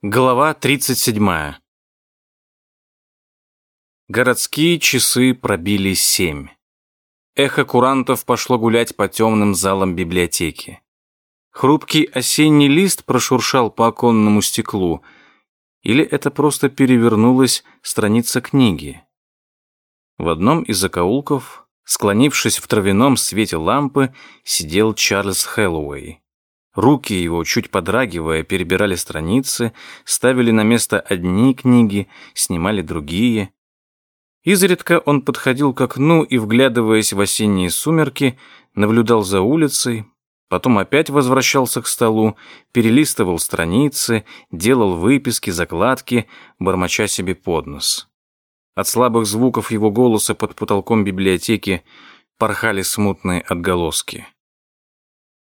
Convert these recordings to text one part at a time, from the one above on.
Глава 37. Городские часы пробили семь. Эхо курантов пошло гулять по темным залам библиотеки. Хрупкий осенний лист прошуршал по оконному стеклу. Или это просто перевернулась страница книги. В одном из закоулков, склонившись в травяном свете лампы, сидел Чарльз Хэллоуэй. Руки его, чуть подрагивая, перебирали страницы, ставили на место одни книги, снимали другие. Изредка он подходил к окну и, вглядываясь в осенние сумерки, наблюдал за улицей, потом опять возвращался к столу, перелистывал страницы, делал выписки, закладки, бормоча себе под нос. От слабых звуков его голоса под потолком библиотеки порхали смутные отголоски.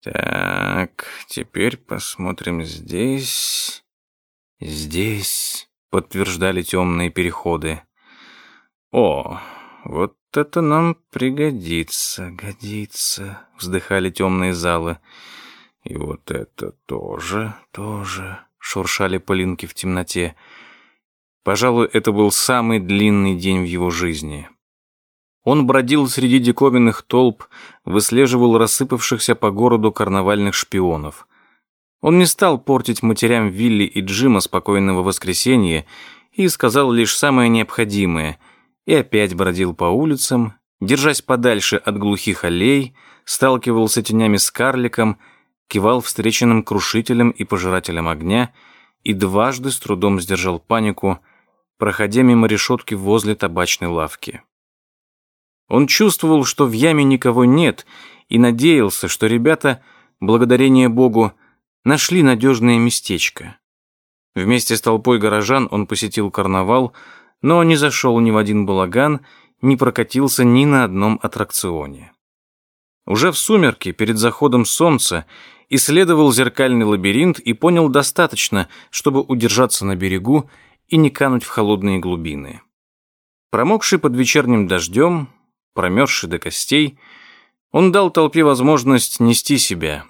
Так, теперь посмотрим здесь. Здесь подтверждали темные переходы. О, вот это нам пригодится, годится, вздыхали темные залы. И вот это тоже, тоже, шуршали пылинки в темноте. Пожалуй, это был самый длинный день в его жизни. Он бродил среди диковинных толп, выслеживал рассыпавшихся по городу карнавальных шпионов. Он не стал портить матерям Вилли и Джима спокойного воскресенья и сказал лишь самое необходимое, и опять бродил по улицам, держась подальше от глухих аллей, сталкивался тенями с карликом, кивал встреченным крушителям и пожирателям огня и дважды с трудом сдержал панику, проходя мимо решетки возле табачной лавки. Он чувствовал, что в яме никого нет, и надеялся, что ребята, благодарение Богу, нашли надежное местечко. Вместе с толпой горожан он посетил карнавал, но не зашел ни в один балаган, не прокатился ни на одном аттракционе. Уже в сумерки, перед заходом солнца, исследовал зеркальный лабиринт и понял достаточно, чтобы удержаться на берегу и не кануть в холодные глубины. Промокший под вечерним дождем, промерзший до костей, он дал толпе возможность нести себя,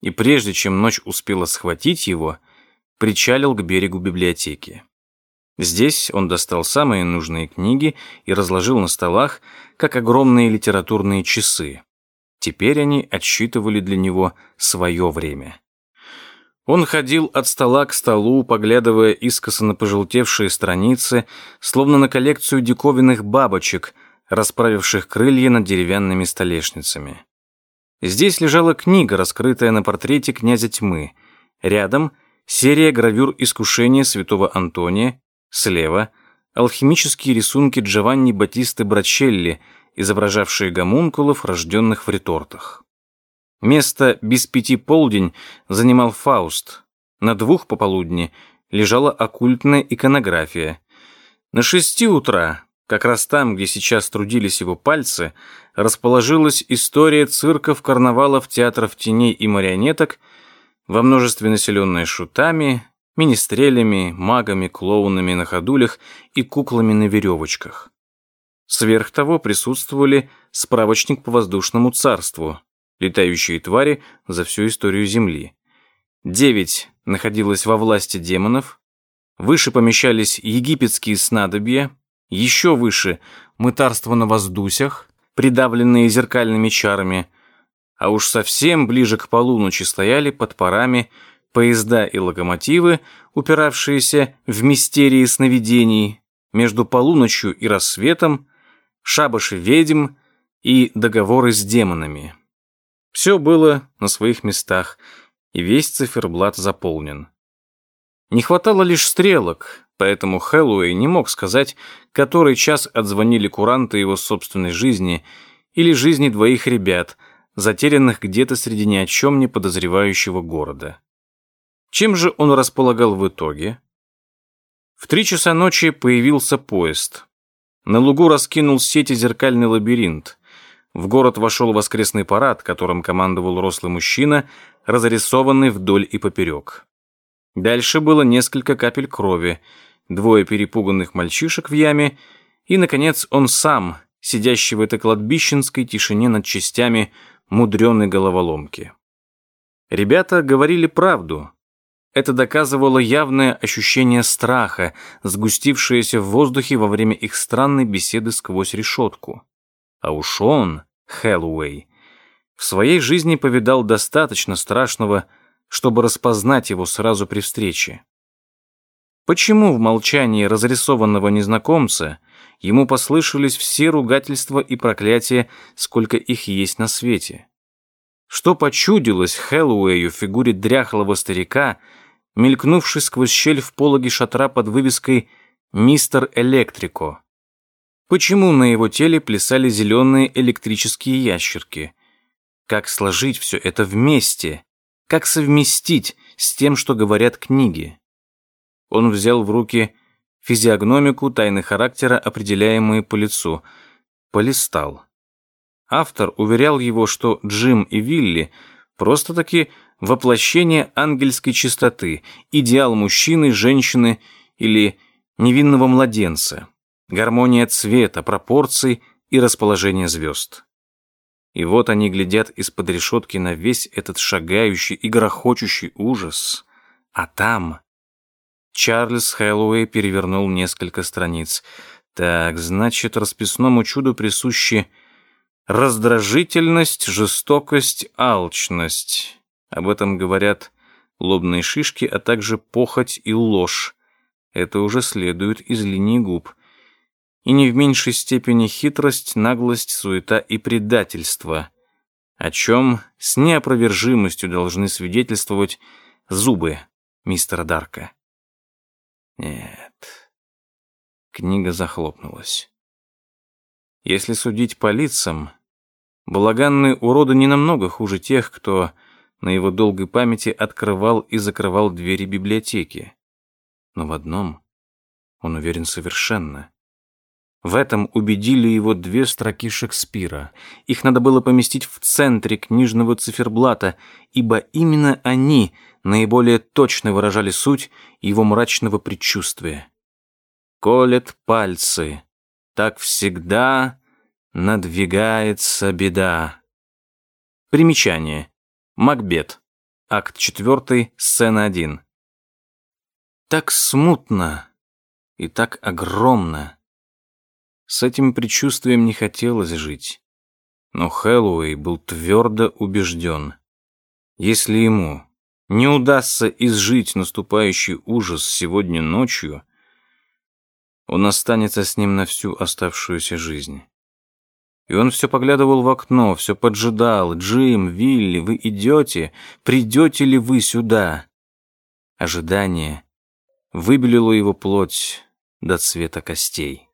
и прежде чем ночь успела схватить его, причалил к берегу библиотеки. Здесь он достал самые нужные книги и разложил на столах, как огромные литературные часы. Теперь они отсчитывали для него свое время. Он ходил от стола к столу, поглядывая искоса на пожелтевшие страницы, словно на коллекцию диковинных бабочек — расправивших крылья над деревянными столешницами. Здесь лежала книга, раскрытая на портрете князя тьмы. Рядом серия гравюр искушения святого Антония, слева алхимические рисунки Джованни Батисты Брачелли, изображавшие гомункулов, рожденных в ретортах. Место без пяти полдень занимал Фауст. На двух пополудни лежала оккультная иконография. На шести утра как раз там, где сейчас трудились его пальцы, расположилась история цирков, карнавалов, театров теней и марионеток, во множестве населенная шутами, министрелями, магами, клоунами на ходулях и куклами на веревочках. Сверх того присутствовали справочник по воздушному царству, летающие твари за всю историю Земли. Девять находилось во власти демонов, выше помещались египетские снадобья, еще выше – мытарство на воздусях, придавленные зеркальными чарами, а уж совсем ближе к полуночи стояли под парами поезда и локомотивы, упиравшиеся в мистерии сновидений, между полуночью и рассветом, шабаши ведьм и договоры с демонами. Все было на своих местах, и весь циферблат заполнен. Не хватало лишь стрелок, поэтому Хэллоуэй не мог сказать, который час отзвонили куранты его собственной жизни или жизни двоих ребят, затерянных где-то среди ни о чем не подозревающего города. Чем же он располагал в итоге? В три часа ночи появился поезд. На лугу раскинул сети зеркальный лабиринт. В город вошел воскресный парад, которым командовал рослый мужчина, разрисованный вдоль и поперек. Дальше было несколько капель крови, двое перепуганных мальчишек в яме и, наконец, он сам, сидящий в этой кладбищенской тишине над частями мудреной головоломки. Ребята говорили правду. Это доказывало явное ощущение страха, сгустившееся в воздухе во время их странной беседы сквозь решетку. А уж он, Хэллоуэй, в своей жизни повидал достаточно страшного, чтобы распознать его сразу при встрече. Почему в молчании разрисованного незнакомца ему послышались все ругательства и проклятия, сколько их есть на свете? Что почудилось Хэллоуэю в фигуре дряхлого старика, мелькнувший сквозь щель в пологе шатра под вывеской «Мистер Электрико»? Почему на его теле плясали зеленые электрические ящерки? Как сложить все это вместе? Как совместить с тем, что говорят книги? Он взял в руки физиогномику тайны характера, определяемые по лицу. Полистал. Автор уверял его, что Джим и Вилли просто-таки воплощение ангельской чистоты, идеал мужчины, женщины или невинного младенца, гармония цвета, пропорций и расположения звезд. И вот они глядят из-под решетки на весь этот шагающий и грохочущий ужас. А там Чарльз Хэллоуэй перевернул несколько страниц. Так, значит, расписному чуду присущи раздражительность, жестокость, алчность. Об этом говорят лобные шишки, а также похоть и ложь. Это уже следует из линии губ. И не в меньшей степени хитрость, наглость, суета и предательство, о чем с неопровержимостью должны свидетельствовать зубы мистера Дарка. Нет. Книга захлопнулась. Если судить по лицам, балаганные уроды не намного хуже тех, кто на его долгой памяти открывал и закрывал двери библиотеки. Но в одном он уверен совершенно. В этом убедили его две строки Шекспира. Их надо было поместить в центре книжного циферблата, ибо именно они — наиболее точно выражали суть его мрачного предчувствия. «Колет пальцы, так всегда надвигается беда». Примечание. Макбет. Акт 4, сцена 1. Так смутно и так огромно. С этим предчувствием не хотелось жить. Но Хэллоуэй был твердо убежден. Если ему, не удастся изжить наступающий ужас сегодня ночью, он останется с ним на всю оставшуюся жизнь. И он все поглядывал в окно, все поджидал. «Джим, Вилли, вы идете? Придете ли вы сюда?» Ожидание выбелило его плоть до цвета костей.